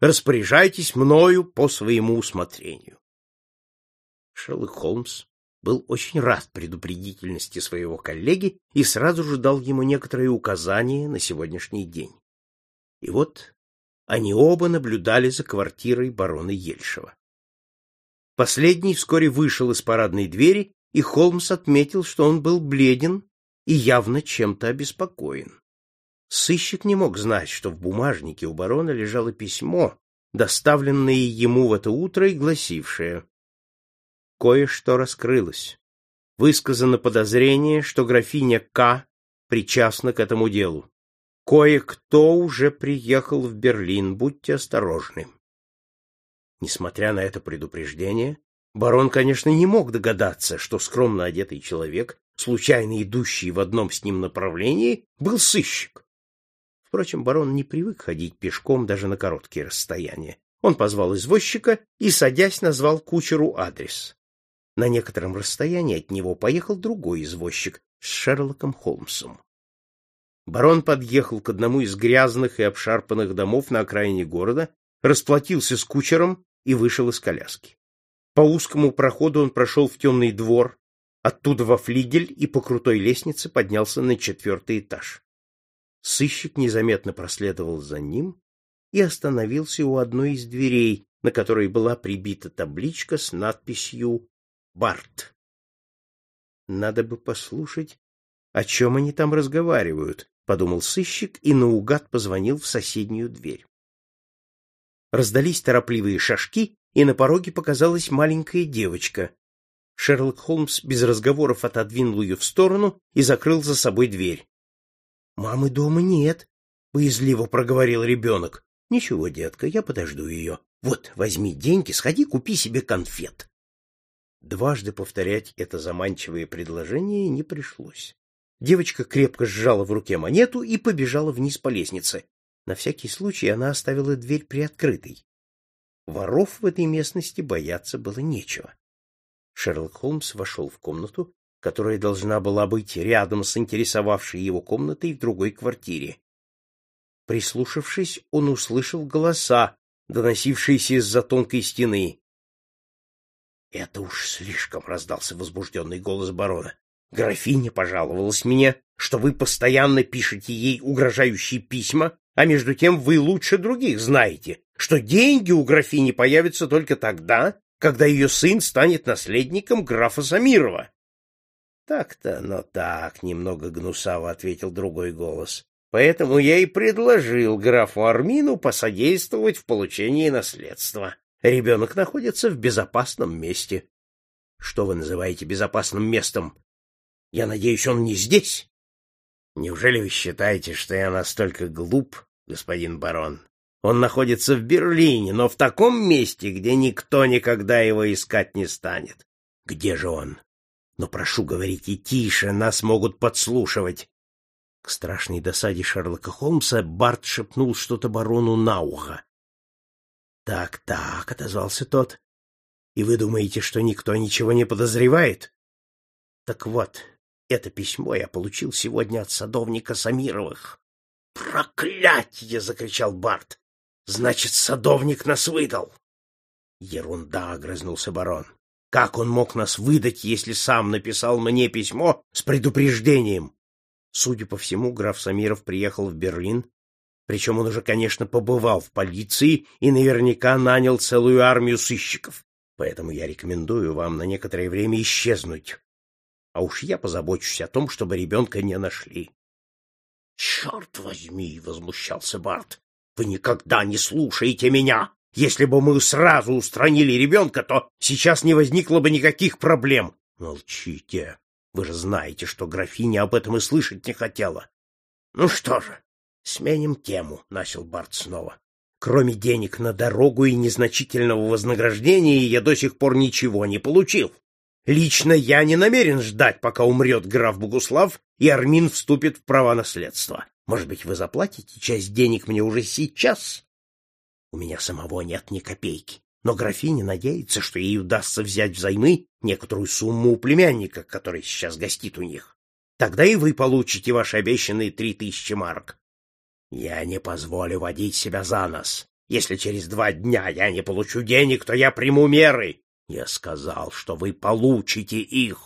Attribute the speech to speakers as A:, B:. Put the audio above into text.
A: Распоряжайтесь мною по своему усмотрению. Шерлок Холмс был очень рад предупредительности своего коллеги и сразу же дал ему некоторые указания на сегодняшний день. И вот они оба наблюдали за квартирой барона Ельшева. Последний вскоре вышел из парадной двери, и Холмс отметил, что он был бледен и явно чем-то обеспокоен. Сыщик не мог знать, что в бумажнике у барона лежало письмо, доставленное ему в это утро и гласившее кое-что раскрылось. Высказано подозрение, что графиня К. причастна к этому делу. Кое-кто уже приехал в Берлин, будьте осторожны. Несмотря на это предупреждение, барон, конечно, не мог догадаться, что скромно одетый человек, случайно идущий в одном с ним направлении, был сыщик. Впрочем, барон не привык ходить пешком даже на короткие расстояния. Он позвал извозчика и, садясь, назвал кучеру адрес. На некотором расстоянии от него поехал другой извозчик с Шерлоком Холмсом. Барон подъехал к одному из грязных и обшарпанных домов на окраине города, расплатился с кучером и вышел из коляски. По узкому проходу он прошел в темный двор, оттуда во флигель и по крутой лестнице поднялся на четвертый этаж. Сыщик незаметно проследовал за ним и остановился у одной из дверей, на которой была прибита табличка с надписью Барт. Надо бы послушать, о чем они там разговаривают, подумал сыщик и наугад позвонил в соседнюю дверь. Раздались торопливые шажки, и на пороге показалась маленькая девочка. Шерлок Холмс без разговоров отодвинул ее в сторону и закрыл за собой дверь. Мамы дома нет, боязливо проговорил ребенок. Ничего, детка, я подожду ее. Вот, возьми деньги, сходи, купи себе конфет. Дважды повторять это заманчивое предложение не пришлось. Девочка крепко сжала в руке монету и побежала вниз по лестнице. На всякий случай она оставила дверь приоткрытой. Воров в этой местности бояться было нечего. Шерлок Холмс вошел в комнату, которая должна была быть рядом с интересовавшей его комнатой в другой квартире. Прислушавшись, он услышал голоса, доносившиеся из-за тонкой стены. Это уж слишком раздался возбужденный голос барона. Графиня пожаловалась мне, что вы постоянно пишете ей угрожающие письма, а между тем вы лучше других знаете, что деньги у графини появятся только тогда, когда ее сын станет наследником графа Самирова. Так-то, но так, немного гнусаво ответил другой голос. Поэтому я и предложил графу Армину посодействовать в получении наследства. Ребенок находится в безопасном месте. Что вы называете безопасным местом? Я надеюсь, он не здесь? Неужели вы считаете, что я настолько глуп, господин барон? Он находится в Берлине, но в таком месте, где никто никогда его искать не станет. Где же он? Но прошу, говорите тише, нас могут подслушивать. К страшной досаде Шерлока Холмса Барт шепнул что-то барону на ухо. Так, так, отозвался тот. И вы думаете, что никто ничего не подозревает? Так вот, это письмо я получил сегодня от садовника Самировых. Проклятье! закричал Барт. Значит, садовник нас выдал. Ерунда, огрызнулся барон. Как он мог нас выдать, если сам написал мне письмо с предупреждением? Судя по всему, граф Самиров приехал в Берлин причем он уже, конечно, побывал в полиции и наверняка нанял целую армию сыщиков. Поэтому я рекомендую вам на некоторое время исчезнуть. А уж я позабочусь о том, чтобы ребенка не нашли. — Черт возьми! — возмущался Барт. — Вы никогда не слушаете меня! Если бы мы сразу устранили ребенка, то сейчас не возникло бы никаких проблем. — Молчите! Вы же знаете, что графиня об этом и слышать не хотела. — Ну что же, Сменим тему, начал Барт снова. Кроме денег на дорогу и незначительного вознаграждения я до сих пор ничего не получил. Лично я не намерен ждать, пока умрет граф Богуслав и Армин вступит в права наследства. Может быть, вы заплатите часть денег мне уже сейчас? У меня самого нет ни копейки, но графиня надеется, что ей удастся взять взаймы некоторую сумму у племянника, который сейчас гостит у них. Тогда и вы получите ваши обещанные три тысячи марок. Я не позволю водить себя за нос. Если через два дня я не получу денег, то я приму меры. Я сказал, что вы получите их.